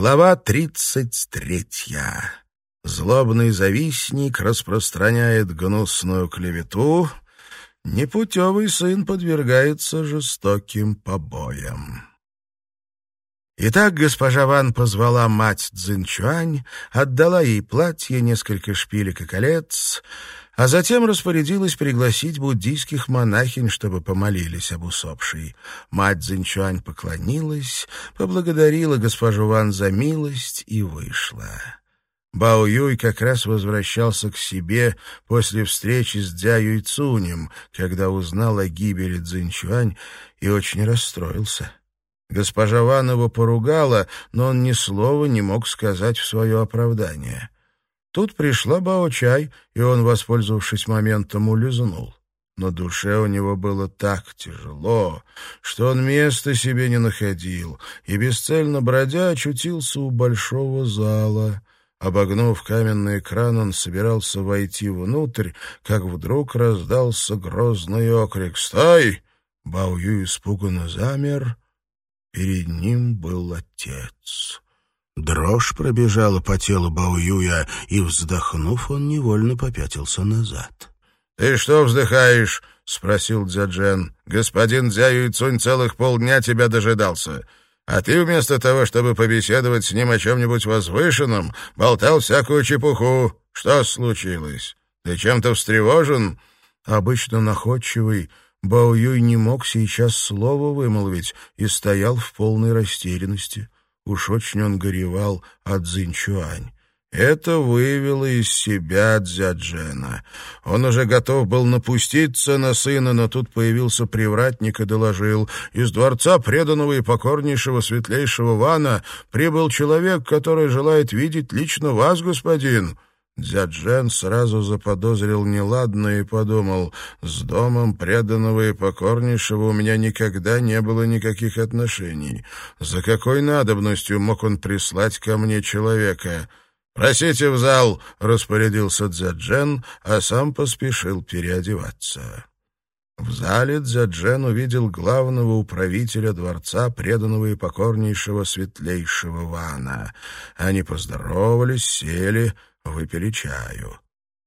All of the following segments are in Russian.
Глава тридцать третья. Злобный завистник распространяет гнусную клевету, непутевый сын подвергается жестоким побоям. Итак, госпожа Ван позвала мать Цзинчуань, отдала ей платье, несколько шпилек и колец, а затем распорядилась пригласить буддийских монахинь, чтобы помолились об усопшей. Мать Цзиньчуань поклонилась, поблагодарила госпожу Ван за милость и вышла. Бао Юй как раз возвращался к себе после встречи с Дзя Юйцунем, когда узнал о гибели Цзиньчуань и очень расстроился. Госпожа Ван его поругала, но он ни слова не мог сказать в свое оправдание. Тут пришла Бао-чай, и он, воспользовавшись моментом, улизнул. На душе у него было так тяжело, что он места себе не находил, и, бесцельно бродя, очутился у большого зала. Обогнув каменный экран, он собирался войти внутрь, как вдруг раздался грозный окрик «Стой!» Бао-ю испуганно замер. Перед ним был отец. Дрожь пробежала по телу Баоюя, и, вздохнув, он невольно попятился назад. «Ты что вздыхаешь?» — спросил Дзяджен. «Господин Дзя Юйцунь целых полдня тебя дожидался. А ты вместо того, чтобы побеседовать с ним о чем-нибудь возвышенном, болтал всякую чепуху. Что случилось? Ты чем-то встревожен?» Обычно находчивый, Бао не мог сейчас слова вымолвить и стоял в полной растерянности. Уж очень он горевал от Цзиньчуань. Это вывело из себя Дзяджена. Он уже готов был напуститься на сына, но тут появился привратник и доложил. Из дворца преданного и покорнейшего светлейшего Вана прибыл человек, который желает видеть лично вас, господин. Дзяджен сразу заподозрил неладное и подумал, «С домом преданного и покорнейшего у меня никогда не было никаких отношений. За какой надобностью мог он прислать ко мне человека?» «Просите в зал», — распорядился Дзяджен, а сам поспешил переодеваться. В зале Дзяджен увидел главного управителя дворца, преданного и покорнейшего светлейшего Вана. Они поздоровались, сели — выпили чаю.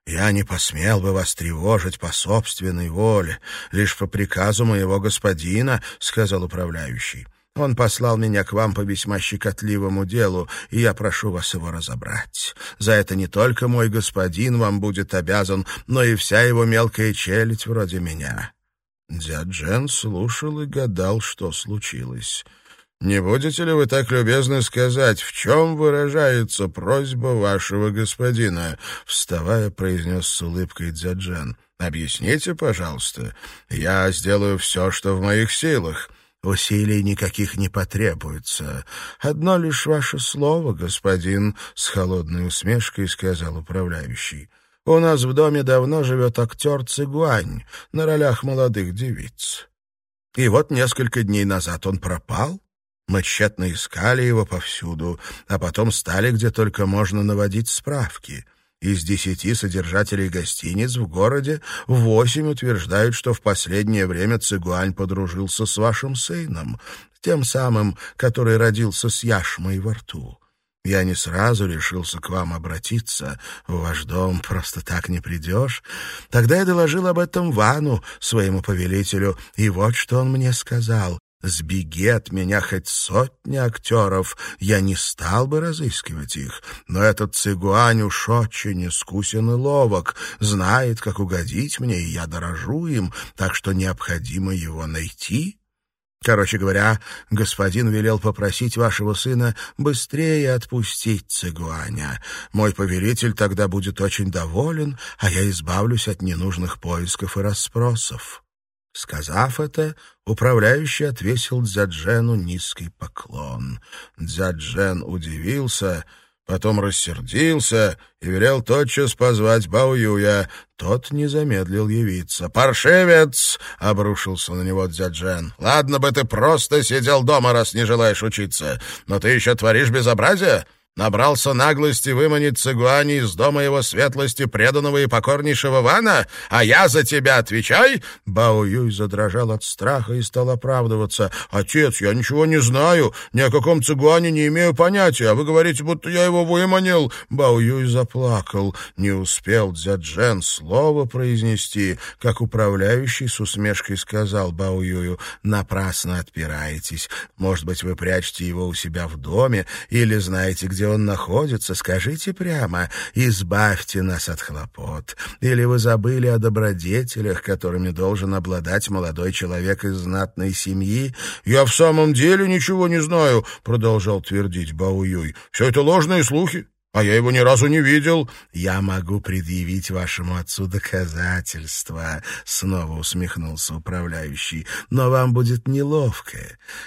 «Я не посмел бы вас тревожить по собственной воле, лишь по приказу моего господина», — сказал управляющий. «Он послал меня к вам по весьма щекотливому делу, и я прошу вас его разобрать. За это не только мой господин вам будет обязан, но и вся его мелкая челядь вроде меня». Дядь Джен слушал и гадал, что случилось. Не будете ли вы так любезны сказать, в чем выражается просьба вашего господина?» Вставая, произнес с улыбкой Дзяджан. «Объясните, пожалуйста. Я сделаю все, что в моих силах». «Усилий никаких не потребуется. Одно лишь ваше слово, господин», — с холодной усмешкой сказал управляющий. «У нас в доме давно живет актер Цигуань на ролях молодых девиц. И вот несколько дней назад он пропал, мы тщетно искали его повсюду, а потом стали где только можно наводить справки. Из десяти содержателей гостиниц в городе восемь утверждают, что в последнее время Цигуань подружился с вашим сыном, тем самым, который родился с яшмой во рту. Я не сразу решился к вам обратиться. В ваш дом просто так не придешь. Тогда я доложил об этом Вану, своему повелителю, и вот что он мне сказал. Сбеги от меня хоть сотни актеров, я не стал бы разыскивать их. Но этот цигуань уж очень искусен и ловок, знает, как угодить мне, и я дорожу им, так что необходимо его найти. Короче говоря, господин велел попросить вашего сына быстрее отпустить цигуаня. Мой повелитель тогда будет очень доволен, а я избавлюсь от ненужных поисков и расспросов. Сказав это, управляющий отвесил Дзяджену низкий поклон. Дзяджен удивился, потом рассердился и велел тотчас позвать Баоюя. Тот не замедлил явиться. «Паршивец!» — обрушился на него Дзяджен. «Ладно бы ты просто сидел дома, раз не желаешь учиться, но ты еще творишь безобразие. Набрался наглости выманить Цигуани из дома его светлости преданного и покорнейшего Вана? А я за тебя отвечай!» Бао Юй задрожал от страха и стал оправдываться. «Отец, я ничего не знаю, ни о каком Цигуане не имею понятия, а вы говорите, будто я его выманил». Бао Юй заплакал. Не успел Дзяджен слово произнести, как управляющий с усмешкой сказал Бао Юю, «Напрасно отпираетесь. Может быть, вы прячете его у себя в доме или знаете, где где он находится, скажите прямо, избавьте нас от хлопот. Или вы забыли о добродетелях, которыми должен обладать молодой человек из знатной семьи? Я в самом деле ничего не знаю, продолжал твердить Бауюй. Все это ложные слухи. А я его ни разу не видел. Я могу предъявить вашему отцу доказательства, снова усмехнулся управляющий. Но вам будет неловко,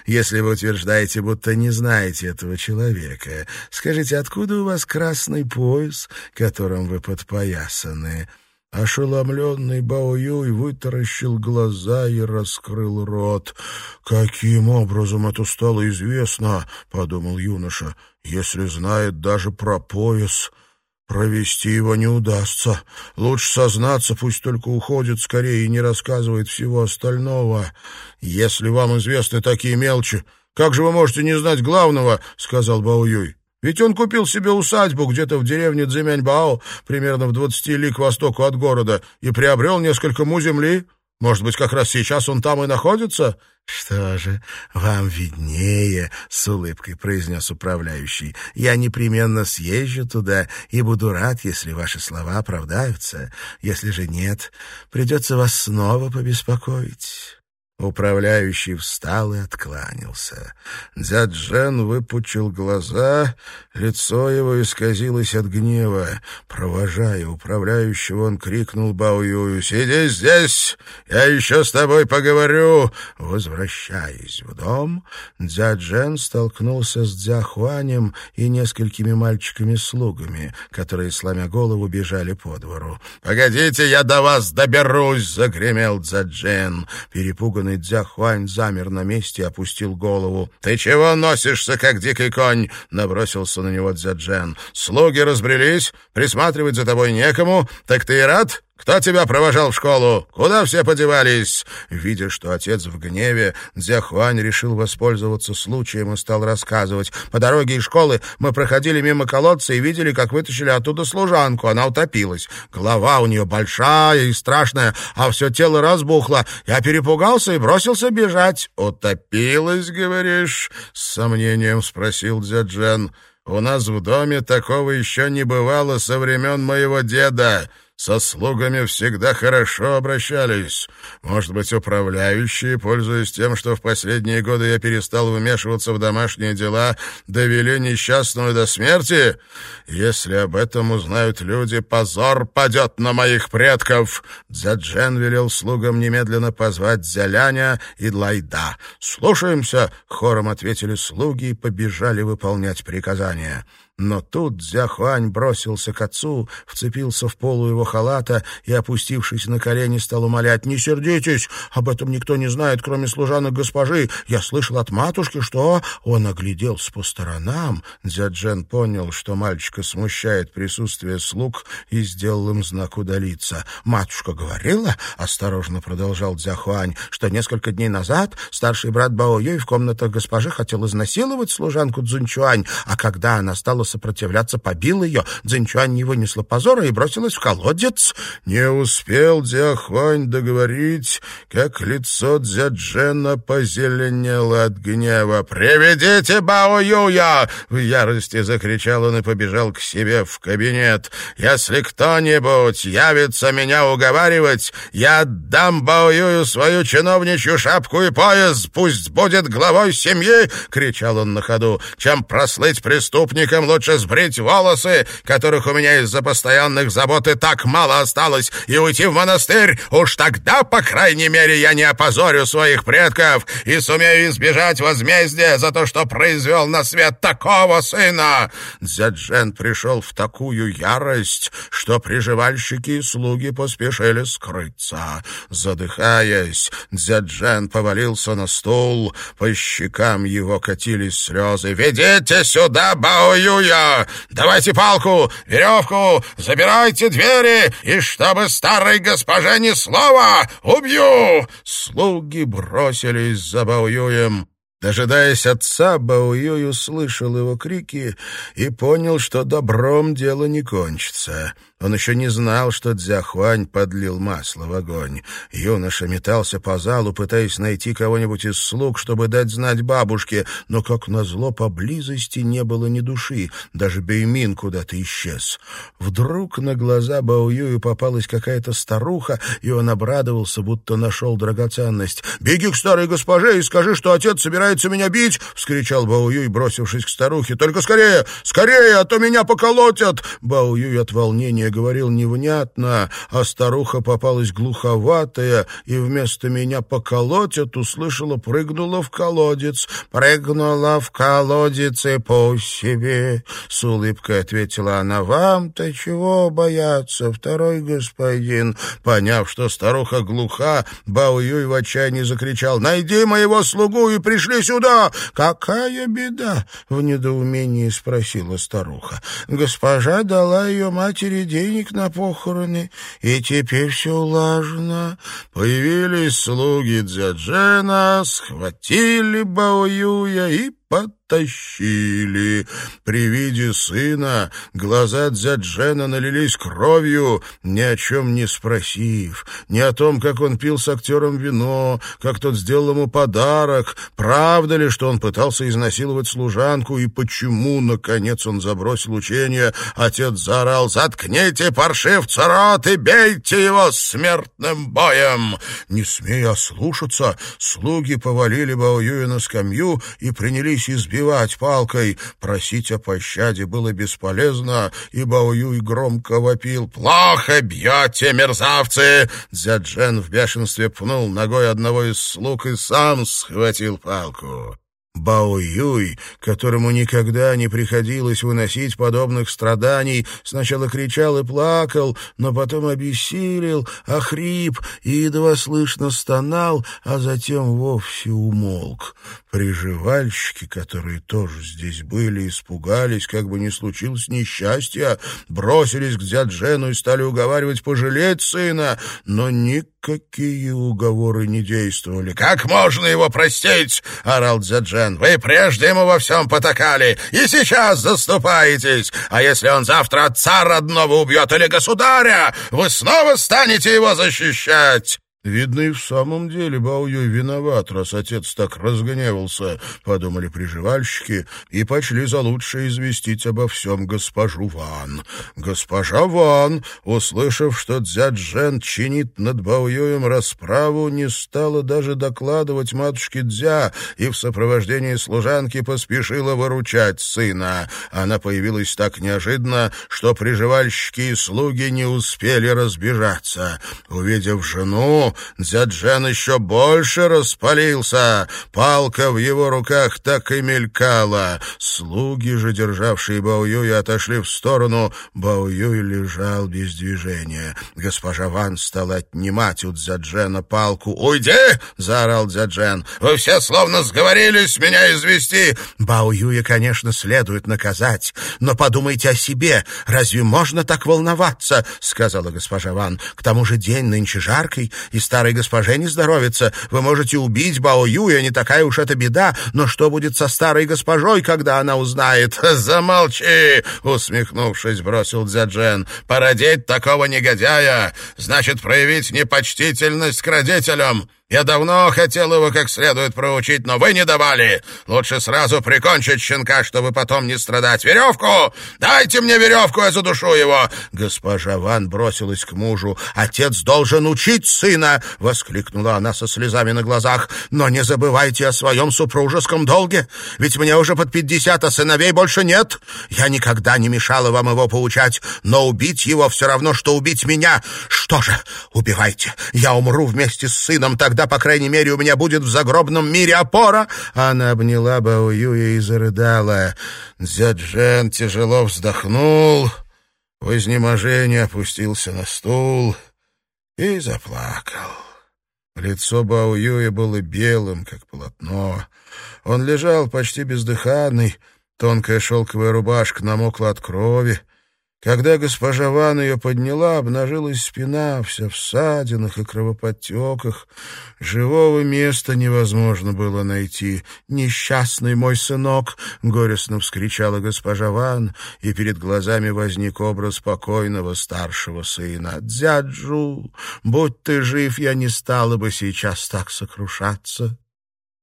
если вы утверждаете, будто не знаете этого человека. Скажите, откуда у вас красный пояс, которым вы подпоясаны? Ошеломленный Баоюй вытаращил глаза и раскрыл рот. «Каким образом это стало известно?» — подумал юноша. «Если знает даже про пояс...» Провести его не удастся. Лучше сознаться, пусть только уходит скорее и не рассказывает всего остального. Если вам известны такие мелочи, как же вы можете не знать главного, — сказал Баоюй. Ведь он купил себе усадьбу где-то в деревне Цзимяньбао, примерно в двадцати ли к востоку от города, и приобрел несколько му земли. Может быть, как раз сейчас он там и находится? — Что же, вам виднее, — с улыбкой произнес управляющий. — Я непременно съезжу туда и буду рад, если ваши слова оправдаются. Если же нет, придется вас снова побеспокоить. Управляющий встал и откланялся. Дзяджен выпучил глаза, лицо его исказилось от гнева. Провожая управляющего, он крикнул Баоюю «Сиди здесь, я еще с тобой поговорю!» Возвращаясь в дом, Дзяджен столкнулся с Дзяхуанем и несколькими мальчиками-слугами, которые, сломя голову, бежали по двору. «Погодите, я до вас доберусь!» — загремел Дзяджен. Перепуганный Разъяренный Дзяхуань замер на месте и опустил голову. «Ты чего носишься, как дикий конь?» — набросился на него Дзяджен. «Слуги разбрелись, присматривать за тобой некому. Так ты и рад?» «Кто тебя провожал в школу? Куда все подевались?» Видя, что отец в гневе, Дзяхуань решил воспользоваться случаем и стал рассказывать. «По дороге из школы мы проходили мимо колодца и видели, как вытащили оттуда служанку. Она утопилась. Голова у нее большая и страшная, а все тело разбухло. Я перепугался и бросился бежать». «Утопилась, говоришь?» — с сомнением спросил Дзяджен. «У нас в доме такого еще не бывало со времен моего деда». Со слугами всегда хорошо обращались. Может быть, управляющие, пользуясь тем, что в последние годы я перестал вмешиваться в домашние дела, довели несчастную до смерти? Если об этом узнают люди, позор падет на моих предков!» Дзяджен велел слугам немедленно позвать Зяляня и Длайда. «Слушаемся!» — хором ответили слуги и побежали выполнять приказания. Но тут Дзяхуань бросился к отцу, вцепился в полу его халата и, опустившись на колени, стал умолять. «Не сердитесь! Об этом никто не знает, кроме служанок госпожи. Я слышал от матушки, что...» Он огляделся по сторонам. Дзяджен понял, что мальчика смущает присутствие слуг и сделал им знак удалиться. «Матушка говорила, — осторожно продолжал Дзяхуань, — что несколько дней назад старший брат Бао Юй в комнатах госпожи хотел изнасиловать служанку Цзунчуань, а когда она стала сопротивляться, побил ее. Цзиньчуань не вынесла позора и бросилась в колодец. Не успел Дзяхуань договорить, как лицо Дзяджена позеленело от гнева. «Приведите Бао Юя!» — в ярости закричал он и побежал к себе в кабинет. «Если кто-нибудь явится меня уговаривать, я отдам Бао Юю свою чиновничью шапку и пояс, пусть будет главой семьи!» — кричал он на ходу. «Чем прослыть преступником, лучше сбрить волосы, которых у меня из-за постоянных забот и так мало осталось, и уйти в монастырь. Уж тогда, по крайней мере, я не опозорю своих предков и сумею избежать возмездия за то, что произвел на свет такого сына». Дзяджен пришел в такую ярость, что приживальщики и слуги поспешили скрыться. Задыхаясь, Дзяджен повалился на стул, по щекам его катились слезы. «Ведите сюда Баою Баоюя! Давайте палку, веревку, забирайте двери, и чтобы старой госпоже ни слова, убью!» Слуги бросились за Баоюем. Дожидаясь отца, Баоюй услышал его крики и понял, что добром дело не кончится. Он еще не знал, что Дзяхуань подлил масло в огонь. Юноша метался по залу, пытаясь найти кого-нибудь из слуг, чтобы дать знать бабушке, но, как назло, поблизости не было ни души, даже Беймин куда-то исчез. Вдруг на глаза Баоюю попалась какая-то старуха, и он обрадовался, будто нашел драгоценность. «Беги к старой госпоже и скажи, что отец собирается меня бить!» — вскричал Баоюй, бросившись к старухе. «Только скорее! Скорее, а то меня поколотят!» Баоюй от волнения я говорил невнятно, а старуха попалась глуховатая, и вместо меня поколотят, услышала, прыгнула в колодец. «Прыгнула в колодец и по себе», — с улыбкой ответила она. «Вам-то чего бояться, второй господин?» Поняв, что старуха глуха, Бао Юй в отчаянии закричал. «Найди моего слугу и пришли сюда!» «Какая беда?» — в недоумении спросила старуха. «Госпожа дала ее матери денег на похороны, и теперь все улажено. Появились слуги Дзяджена, схватили Баоюя и потащили. При виде сына глаза Дзяджена налились кровью, ни о чем не спросив, ни о том, как он пил с актером вино, как тот сделал ему подарок, правда ли, что он пытался изнасиловать служанку и почему, наконец, он забросил учение. Отец заорал «Заткните паршивца рот и бейте его смертным боем!» Не смея ослушаться, слуги повалили Баоюя на скамью и принялись избивать избивать палкой. Просить о пощаде было бесполезно, и Баоюй громко вопил «Плохо бьете, мерзавцы!» Дзяджен в бешенстве пнул ногой одного из слуг и сам схватил палку. Бао Юй, которому никогда не приходилось выносить подобных страданий, сначала кричал и плакал, но потом обессилел, охрип и едва слышно стонал, а затем вовсе умолк. Приживальщики, которые тоже здесь были, испугались, как бы не случилось несчастья, бросились к дяджену и стали уговаривать пожалеть сына, но никакие уговоры не действовали. «Как можно его простить?» — орал дяджен. «Вы прежде ему во всем потакали, и сейчас заступаетесь. А если он завтра отца родного убьет или государя, вы снова станете его защищать?» «Видно, и в самом деле Баоюй виноват, раз отец так разгневался», — подумали приживальщики и почли за лучшее известить обо всем госпожу Ван. Госпожа Ван, услышав, что Дзяджен чинит над Баоюем расправу, не стала даже докладывать матушке Дзя и в сопровождении служанки поспешила выручать сына. Она появилась так неожиданно, что приживальщики и слуги не успели разбежаться. Увидев жену, Дзяджен еще больше распалился. Палка в его руках так и мелькала. Слуги же, державшие Баоюя, отошли в сторону. Баоюй лежал без движения. Госпожа Ван стала отнимать у Дзяджена палку. «Уйди!» — заорал Дзяджен. «Вы все словно сговорились меня извести!» «Баоюя, конечно, следует наказать, но подумайте о себе. Разве можно так волноваться?» — сказала госпожа Ван. «К тому же день нынче жаркий, и старой госпоже не здоровится. Вы можете убить Бао Юя, не такая уж это беда. Но что будет со старой госпожой, когда она узнает? Замолчи, усмехнувшись, бросил Дзяджен. Породить такого негодяя значит проявить непочтительность к родителям. Я давно хотел его как следует проучить, но вы не давали. Лучше сразу прикончить щенка, чтобы потом не страдать. Веревку! Дайте мне веревку, я задушу его!» Госпожа Ван бросилась к мужу. «Отец должен учить сына!» — воскликнула она со слезами на глазах. «Но не забывайте о своем супружеском долге, ведь мне уже под пятьдесят, а сыновей больше нет. Я никогда не мешала вам его поучать, но убить его все равно, что убить меня. Что же, убивайте. Я умру вместе с сыном, тогда Тогда, по крайней мере, у меня будет в загробном мире опора. Она обняла Баоюя и зарыдала. Дзяджен тяжело вздохнул, в изнеможении опустился на стул и заплакал. Лицо Баоюя было белым, как полотно. Он лежал почти бездыханный, Тонкая шелковая рубашка намокла от крови. Когда госпожа Ван ее подняла, обнажилась спина, вся в ссадинах и кровоподтеках. Живого места невозможно было найти. «Несчастный мой сынок!» — горестно вскричала госпожа Ван, и перед глазами возник образ покойного старшего сына. «Дзяджу, будь ты жив, я не стала бы сейчас так сокрушаться».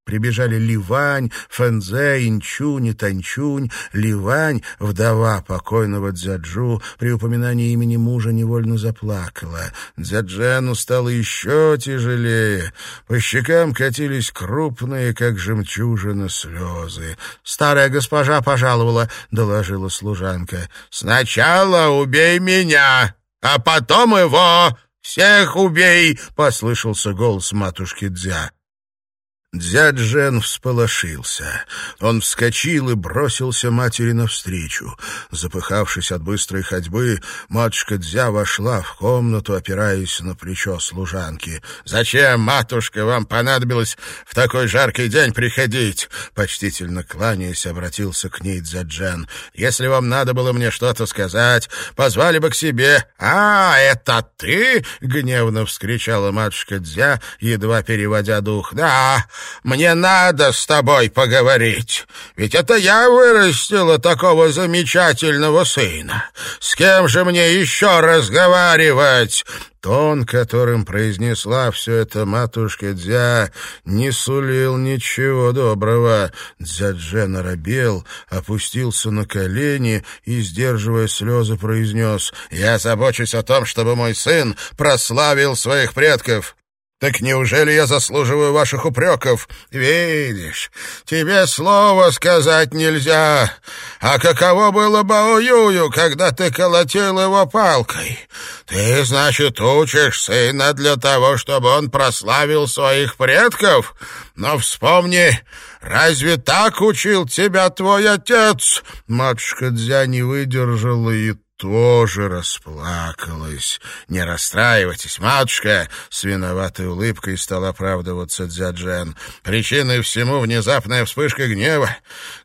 Прибежали Ливань, Фэнзе, Инчунь и Танчунь. Ливань, вдова покойного Дзяджу, при упоминании имени мужа невольно заплакала. Дзяджену стало еще тяжелее. По щекам катились крупные, как жемчужина, слезы. «Старая госпожа пожаловала», — доложила служанка. «Сначала убей меня, а потом его! Всех убей!» — послышался голос матушки Дзя. Дядь Жен всполошился. Он вскочил и бросился матери навстречу. Запыхавшись от быстрой ходьбы, матушка Дзя вошла в комнату, опираясь на плечо служанки. «Зачем, матушка, вам понадобилось в такой жаркий день приходить?» Почтительно кланяясь, обратился к ней Дзяджен. «Если вам надо было мне что-то сказать, позвали бы к себе». «А, это ты?» — гневно вскричала матушка Дзя, едва переводя дух. «Да, мне надо с тобой поговорить, ведь это я вырастила такого замечательного сына. С кем же мне еще разговаривать?» Тон, которым произнесла все это матушка Дзя, не сулил ничего доброго. Дзяджен наробел, опустился на колени и, сдерживая слезы, произнес «Я забочусь о том, чтобы мой сын прославил своих предков. Так неужели я заслуживаю ваших упреков? Видишь, тебе слова сказать нельзя. А каково было Баоюю, когда ты колотил его палкой? Ты, значит, учишь сына для того, чтобы он прославил своих предков? Но вспомни, разве так учил тебя твой отец? Матушка Дзя не выдержала и тоже расплакалась. «Не расстраивайтесь, матушка!» — с виноватой улыбкой стал оправдываться Дзяджен. «Причиной всему внезапная вспышка гнева.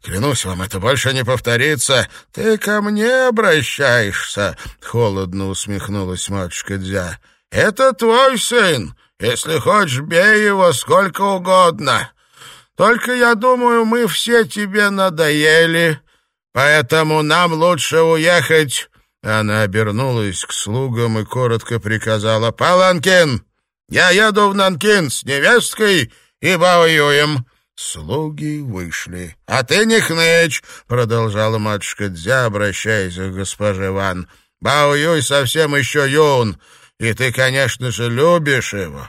Клянусь вам, это больше не повторится. Ты ко мне обращаешься!» — холодно усмехнулась матушка Дзя. «Это твой сын. Если хочешь, бей его сколько угодно. Только, я думаю, мы все тебе надоели, поэтому нам лучше уехать она обернулась к слугам и коротко приказала «Паланкин! Я еду в Нанкин с невесткой и Баоюем!» Слуги вышли. «А ты не хнычь!» — продолжала матушка Дзя, обращаясь к госпоже Ван. «Бао совсем еще юн, и ты, конечно же, любишь его.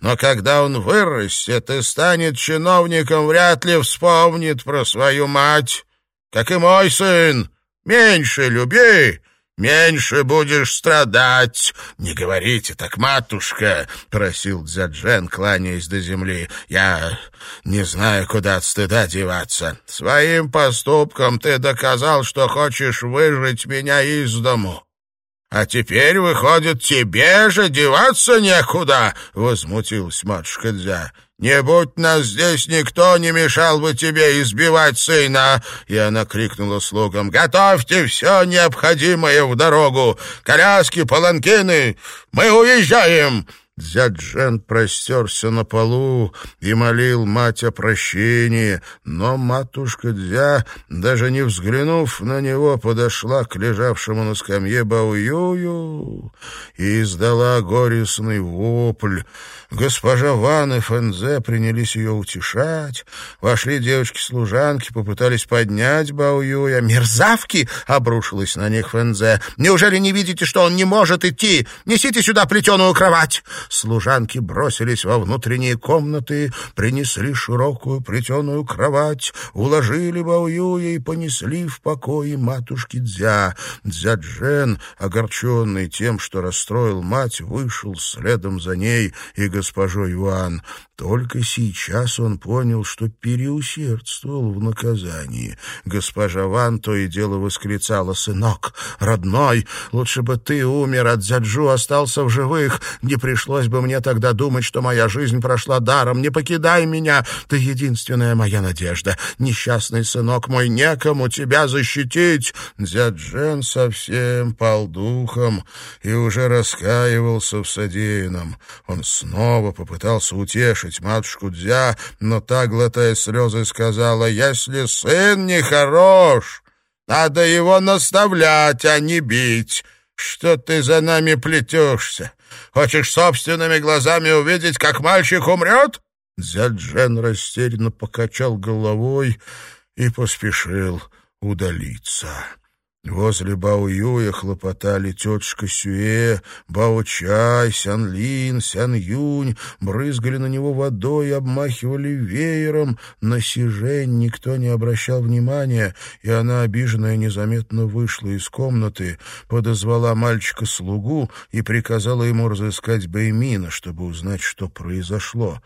Но когда он вырастет и станет чиновником, вряд ли вспомнит про свою мать, как и мой сын. Меньше люби, меньше будешь страдать. Не говорите так, матушка, просил Дзяджен, кланяясь до земли. Я не знаю, куда от стыда деваться. Своим поступком ты доказал, что хочешь выжить меня из дому. «А теперь, выходит, тебе же деваться некуда!» — возмутилась матушка Дзя. «Не будь нас здесь, никто не мешал бы тебе избивать сына!» И она крикнула слугам. «Готовьте все необходимое в дорогу! Коляски, паланкины! Мы уезжаем!» Дзяджен простерся на полу и молил мать о прощении, но матушка Дзя, даже не взглянув на него, подошла к лежавшему на скамье Баоюю и издала горестный вопль. Госпожа Ван и Фэнзе принялись ее утешать. Вошли девочки-служанки, попытались поднять Баоюя. «Мерзавки!» — обрушилась на них Фэнзе. «Неужели не видите, что он не может идти? Несите сюда плетеную кровать!» Служанки бросились во внутренние комнаты, принесли широкую плетеную кровать, уложили Баоюя и понесли в покое матушки Дзя. Дзяджен, огорченный тем, что расстроил мать, вышел следом за ней и госпожой Юан. Только сейчас он понял, что переусердствовал в наказании. Госпожа Ван то и дело восклицала, «Сынок, родной, лучше бы ты умер, а Дзяджу остался в живых. Не пришлось бы мне тогда думать, что моя жизнь прошла даром. Не покидай меня, ты единственная моя надежда. Несчастный сынок мой, некому тебя защитить». Дзяджен совсем пал духом и уже раскаивался в содеянном. Он снова попытался утешить утешить матушку Дзя, но та, глотая слезы, сказала, «Если сын нехорош, надо его наставлять, а не бить. Что ты за нами плетешься? Хочешь собственными глазами увидеть, как мальчик умрет?» Дзяджен растерянно покачал головой и поспешил удалиться. Возле Бао-Юя хлопотали тетушка Сюэ, Бао-Чай, Сян-Лин, Сян-Юнь, брызгали на него водой и обмахивали веером. На Сижень никто не обращал внимания, и она, обиженная, незаметно вышла из комнаты, подозвала мальчика-слугу и приказала ему разыскать Бэймина, чтобы узнать, что произошло.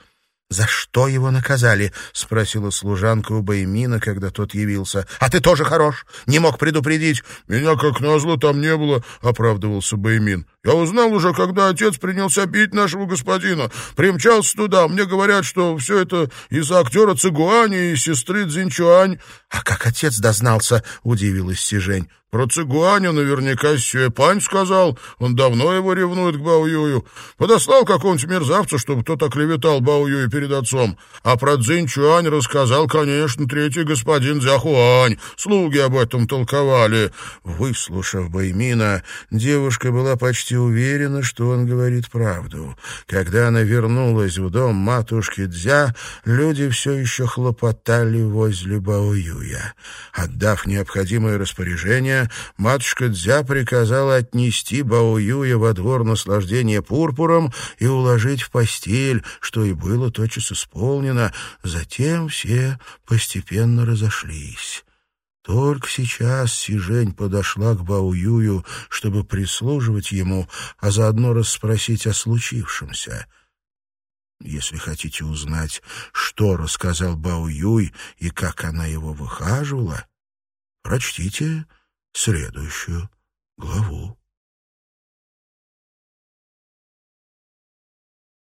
«За что его наказали?» — спросила служанка у Баймина, когда тот явился. «А ты тоже хорош! Не мог предупредить!» «Меня, как назло, там не было», — оправдывался Баймин. «Я узнал уже, когда отец принялся бить нашего господина. Примчался туда. Мне говорят, что все это из-за актера Цигуани и сестры Цзинчуань». «А как отец дознался?» — удивилась Сижень. Про Цигуаню наверняка Сюэпань сказал. Он давно его ревнует к Баоюю. Подослал какого-нибудь мерзавца, чтобы тот оклеветал Баоюю перед отцом. А про Цзиньчуань рассказал, конечно, третий господин Дзяхуань. Слуги об этом толковали. Выслушав Баймина, девушка была почти уверена, что он говорит правду. Когда она вернулась в дом матушки Дзя, люди все еще хлопотали возле Баоюя. Отдав необходимое распоряжение, матушка Дзя приказала отнести Баоюя во двор наслаждения пурпуром и уложить в постель, что и было тотчас исполнено. Затем все постепенно разошлись. Только сейчас Сижень подошла к Баоюю, чтобы прислуживать ему, а заодно расспросить о случившемся. Если хотите узнать, что рассказал Бао Юй и как она его выхаживала, прочтите следующую главу.